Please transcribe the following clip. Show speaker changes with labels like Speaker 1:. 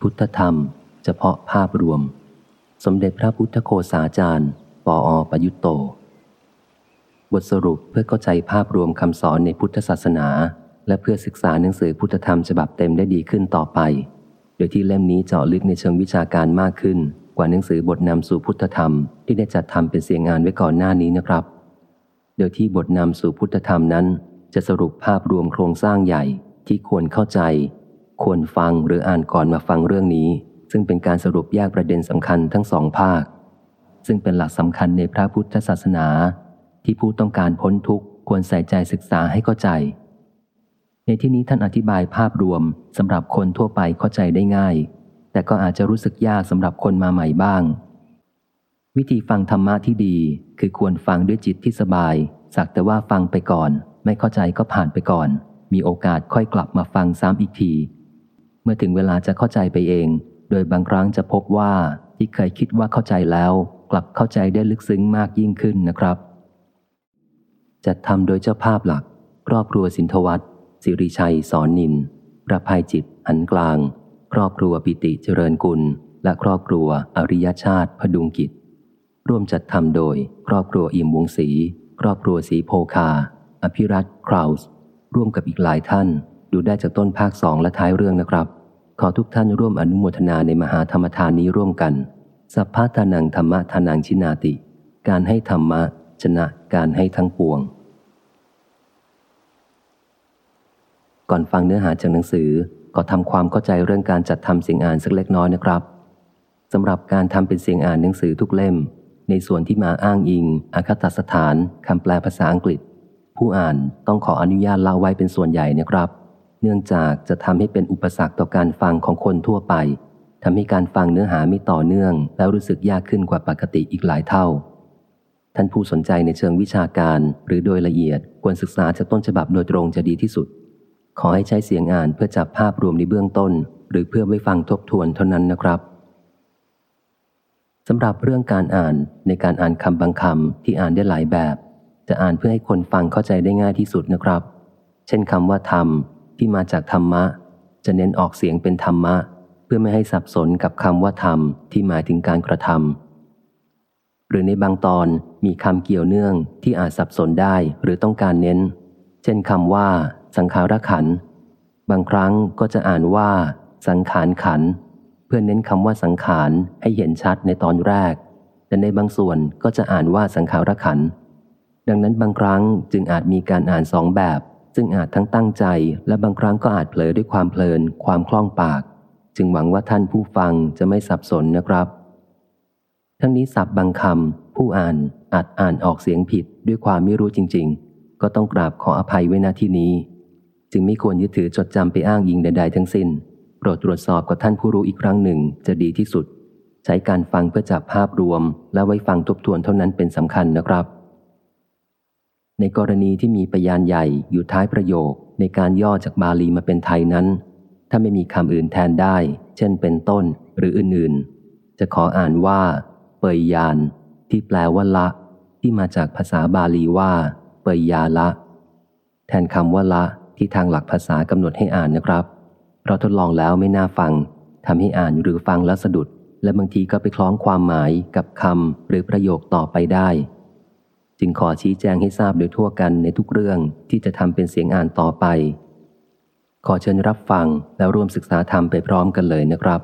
Speaker 1: พุทธธรรม เฉพาะภาพรวม สมเด็จพระพุทธโคสาจารย์ ปออประยุตโต บทสรุปเพื่อเข้าใจภาพรวมคำสอนในพุทธศาสนา และเพื่อศึกษาหนังสือพุทธธรรมฉบับเต็มได้ดีขึ้นต่อไป โดยที่เล่มนี้เจาะลึกในเชิงวิชาการมากขึ้น กว่าหนังสือบทนำสู่พุทธธรรม ที่ได้จัดทำเป็นเสียงงานไว้ก่อนหน้านี้นะครับ โดยที่บทนำสู่พุทธธรรมนั้น จะสรุปภาพรวมโครงสร้างใหญ่ที่ควรเข้าใจ ควรฟังหรืออ่านก่อนมาฟังเรื่องนี้ ซึ่งเป็นการสรุปแยกประเด็นสำคัญทั้งสองภาค ซึ่งเป็นหลักสำคัญในพระพุทธศาสนา ที่ผู้ต้องการพ้นทุกข์ควรใส่ใจศึกษาให้เข้าใจ ในที่นี้ท่านอธิบายภาพรวมสำหรับคนทั่วไปเข้าใจได้ง่าย แต่ก็อาจจะรู้สึกยากสำหรับคนมาใหม่บ้าง วิธีฟังธรรมะที่ดี คือควรฟังด้วยจิตที่สบาย สักแต่ว่าฟังไปก่อน ไม่เข้าใจก็ผ่านไปก่อน มีโอกาสค่อยกลับมาฟังซ้ำอีกที มื่อถึงเวลาจะเข้าใจไปเอง โดยบางครั้งจะพบว่าที่เคยคิดว่าเข้าใจแล้ว กลับเข้าใจได้ลึกซึ้งมากยิ่งขึ้นนะครับ จัดทำโดยเจ้าภาพหลัก ครอบครัวสินทวัตสิริชัยสอนนินประภัยจิตหันกลาง ครอบครัวปิติเจริญกุล และครอบครัวอริยชาติพดุงกิจ ร่วมจัดทำโดย ครอบครัวอิ่มวงศรีครอบครัวสีโพคา อภิรัตคราวส์ร่วมกับอีกหลายท่าน ดูได้จากต้นภาคสองและท้ายเรื่องนะครับ ขอทุกท่านร่วมอนุโมทนาในมหาธรรมทานนี้ร่วมกัน สัพพะทานังธรรมะทานังชินาติ การให้ธรรมะชนะการให้ทั้งปวง ก่อนฟังเนื้อหาจากหนังสือก็ทำความเข้าใจเรื่องการจัดทำเสียงอ่านสักเล็กน้อยนะครับสำหรับการทำเป็นเสียงอ่านหนังสือทุกเล่ม ในส่วนที่มาอ้างอิงอาคตสถานคำแปลภาษาอังกฤษ ผู้อ่านต้องขออนุญาตเล่าไว้เป็นส่วนใหญ่นะครับ เนื่องจากจะทำให้เป็นอุปสรรคต่อการฟังของคนทั่วไปทำให้การฟังเนื้อหาไม่ต่อเนื่อง แล้วรู้สึกยากขึ้นกว่าปกติอีกหลายเท่า ท่านผู้สนใจในเชิงวิชาการหรือโดยละเอียดควรศึกษาจากต้นฉบับโดยตรงจะดีที่สุด ขอให้ใช้เสียงอ่านเพื่อจับภาพรวมในเบื้องต้น หรือเพื่อไว้ฟังทบทวนเท่านั้นนะครับสำหรับเรื่องการอ่านในการอ่านคำบางคำที่อ่านได้หลายแบบ จะอ่านเพื่อให้คนฟังเข้าใจได้ง่ายที่สุดนะครับ เช่นคำว่าธรรม ที่มาจากธรรมะ จะเน้นออกเสียงเป็นธรรมะ เพื่อไม่ให้สับสนกับคำว่าธรรมที่หมายถึงการกระทำหรือในบางตอนมีคำเกี่ยวเนื่องที่อาจสับสนได้หรือต้องการเน้น เช่นคำว่า สังขารขัน บางครั้งก็จะอ่านว่า สังขารขัน เพื่อเน้นคำว่าสังขารให้เห็นชัดในตอนแรก แต่ในบางส่วนก็จะอ่านว่าสังขารขัน ดังนั้นบางครั้งจึงอาจมีการอ่านสองแบบ ซึ่งอาจทั้งตั้งใจและบางครั้งก็อาจเผลอด้วยความเพลิน ความคล่องปาก จึงหวังว่าท่านผู้ฟังจะไม่สับสนนะครับ ทั้งนี้สับบางคำผู้อ่านอาจอ่านออกเสียงผิดด้วยความไม่รู้จริง ๆ ก็ต้องกราบขออภัยไว้ณที่นี้ จึงไม่ควรยึดถือจดจำไปอ้างยิงใด ๆ ทั้งสิ้น โปรดตรวจสอบกับท่านผู้รู้อีกครั้งหนึ่งจะดีที่สุด ใช้การฟังเพื่อจับภาพรวม และไว้ฟังทบทวนเท่านั้นเป็นสำคัญนะครับ ในกรณีที่มีพยานใหญ่อยู่ท้ายประโยคในการย่อจากบาลีมาเป็นไทยนั้น ถ้าไม่มีคำอื่นแทนได้ เช่นเป็นต้นหรืออื่นๆ จะขออ่านว่า เปยยาน ที่แปลว่าละ ที่มาจากภาษาบาลีว่า เปยยาละ แทนคำว่าละ ที่ทางหลักภาษากำหนดให้อ่านนะครับ เพราะทดลองแล้วไม่น่าฟังทำให้อ่านหรือฟังแล้วสะดุด และบางทีก็ไปคล้องความหมายกับคำหรือประโยคต่อไปได้ จึงขอชี้แจงให้ทราบโดยทั่วกันในทุกเรื่องที่จะทำเป็นเสียงอ่านต่อไป ขอเชิญรับฟังแล้วร่วมศึกษาธรรมไปพร้อมกันเลยนะครับ